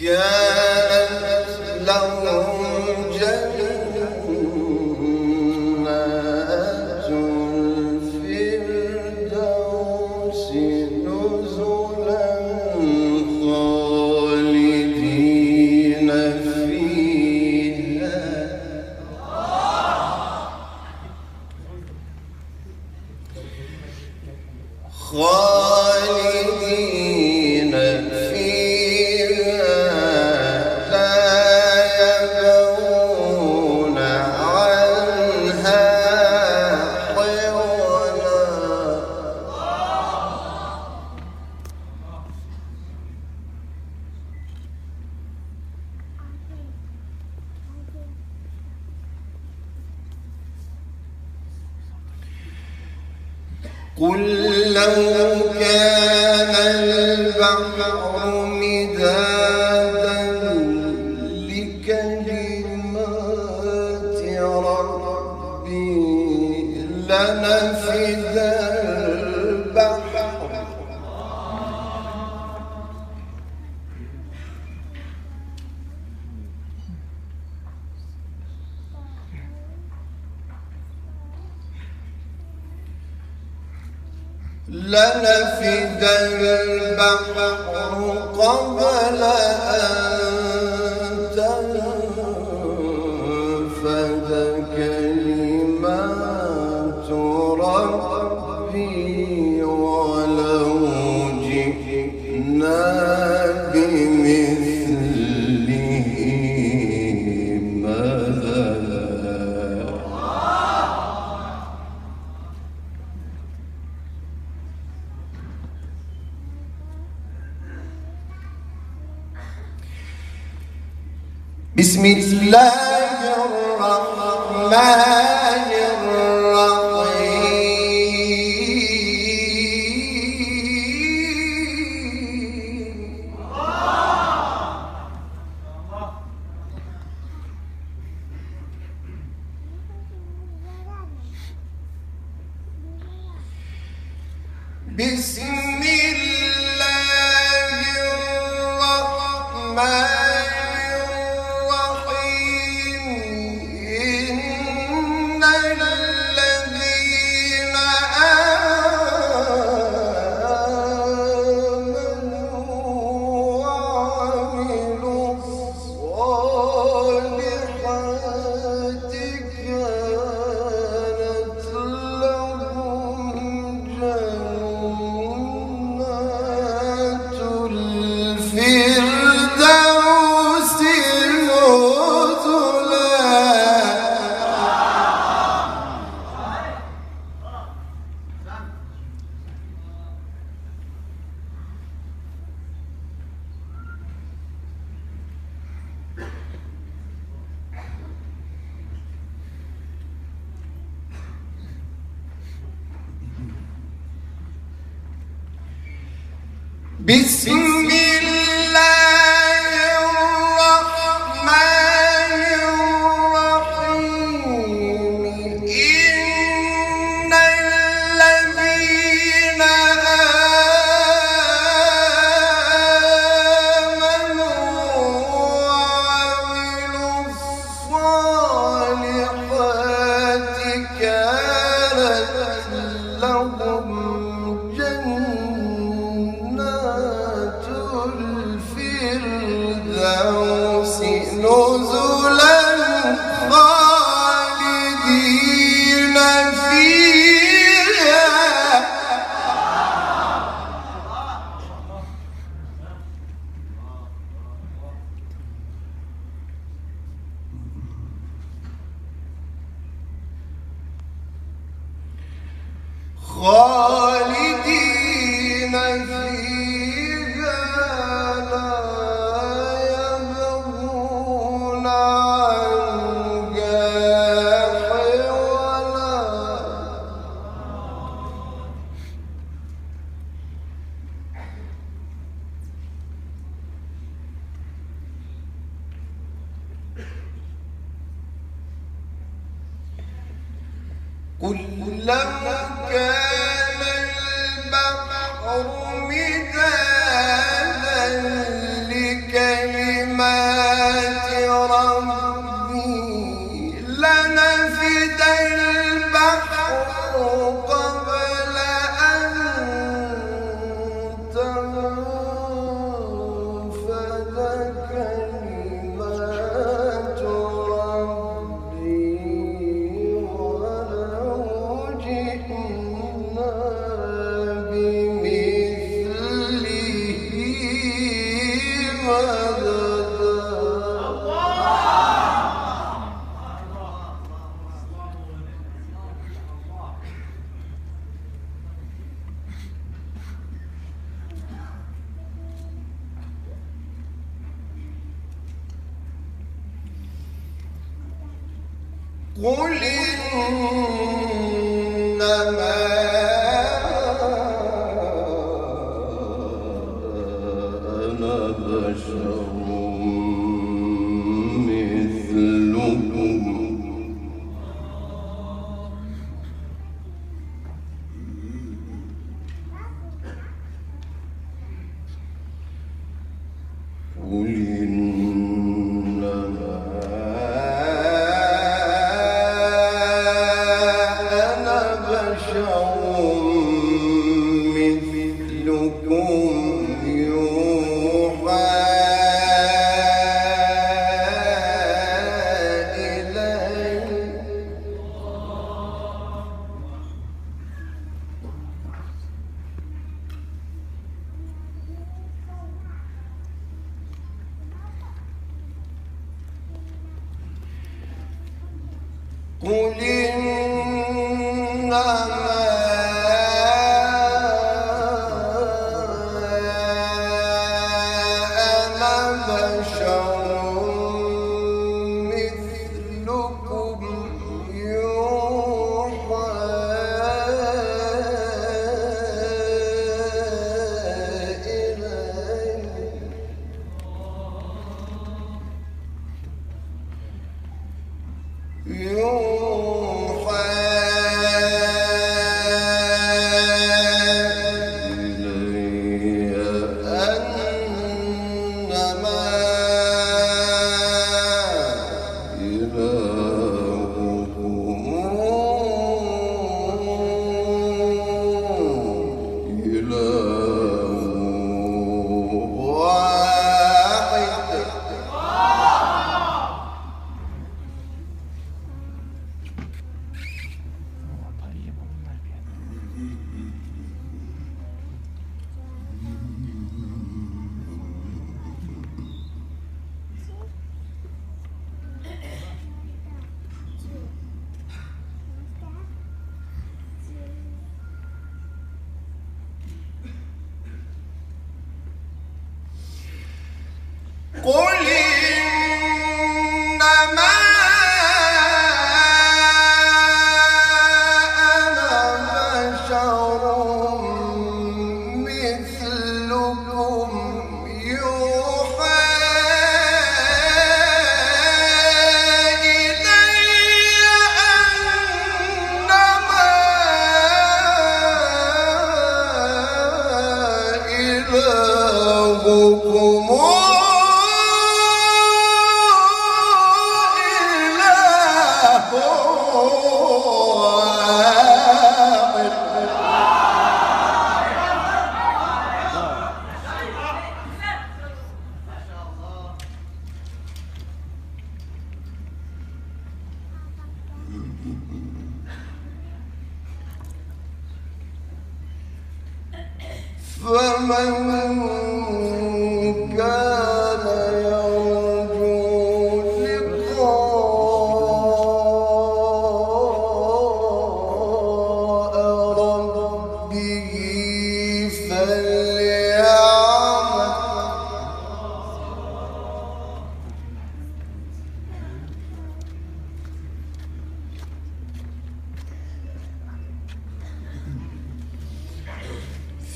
Yeah. لنفد البحر قبل أن بسم الله الرحمن Bismillah. نزلا خالدا كلما كان قل إنما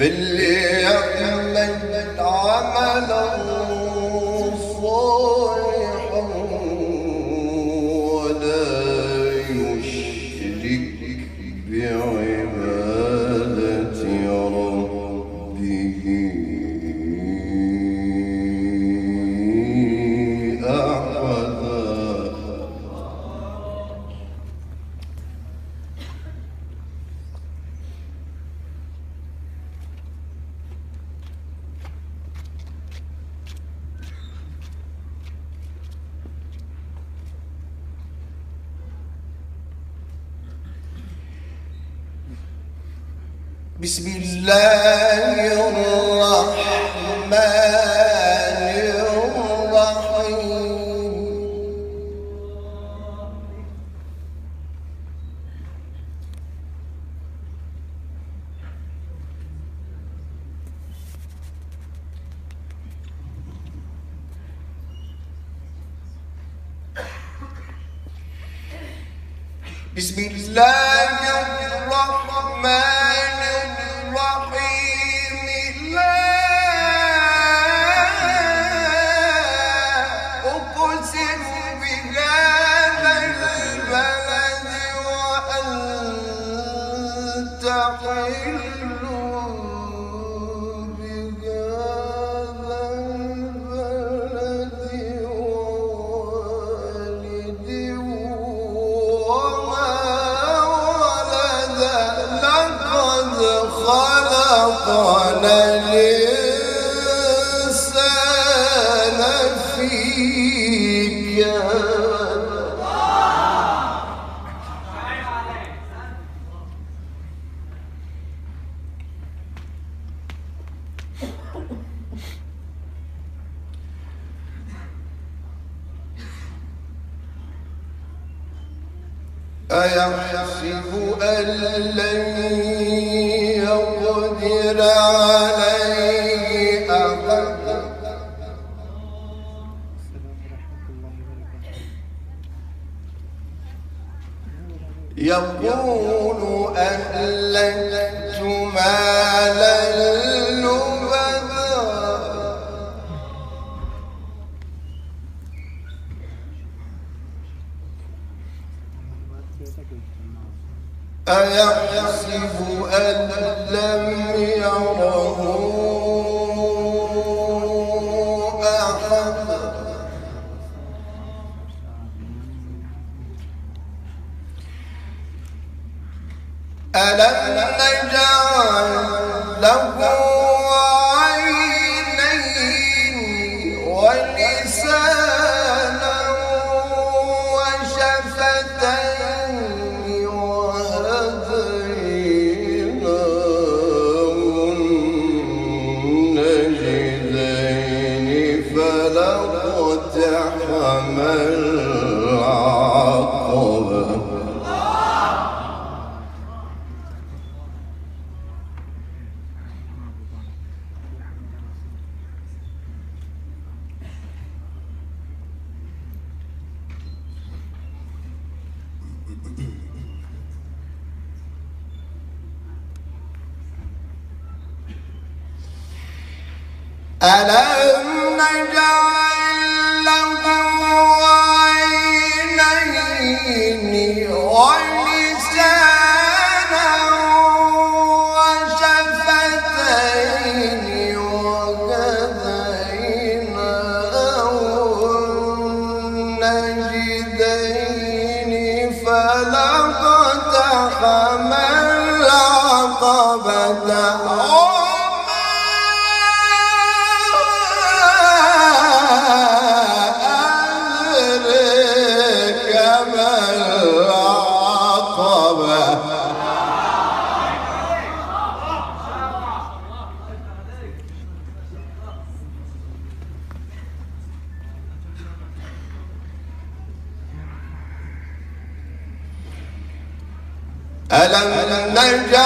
فليعمل عملا بسم الله الرحمن أيحسب أن لن يقدر عليه أيحسب أن لم يره أحد؟ ألم نجعل له ألم نجعل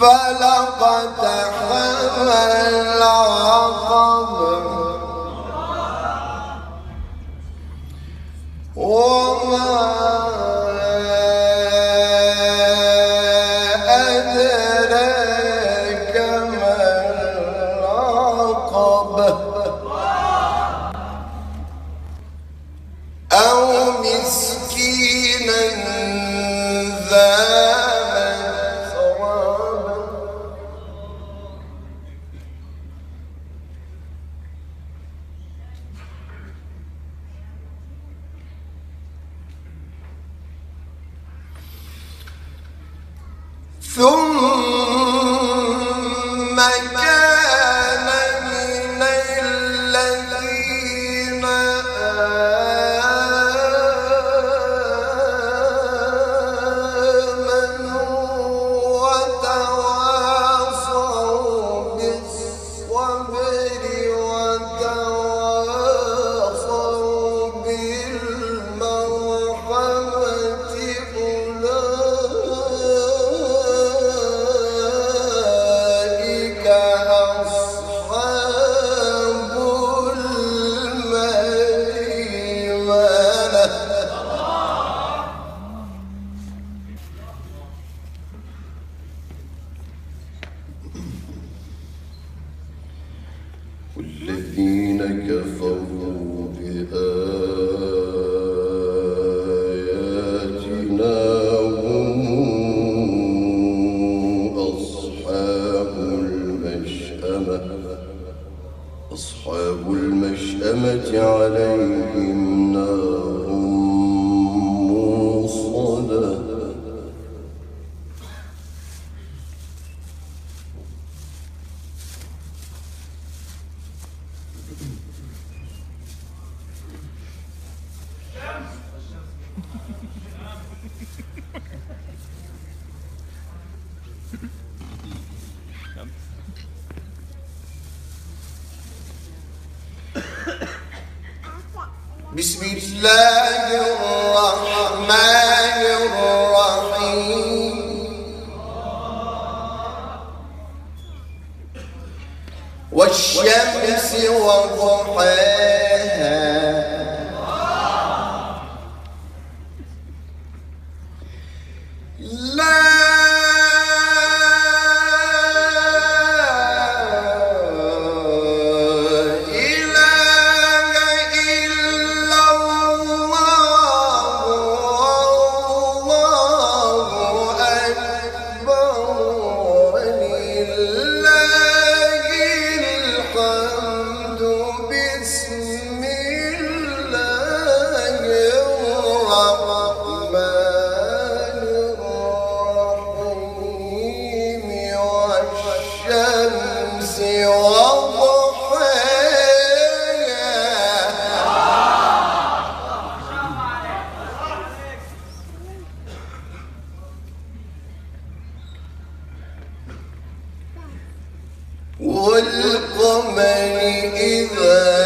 فلقد حمل العقبة وما So بسم الله الرحمن إذا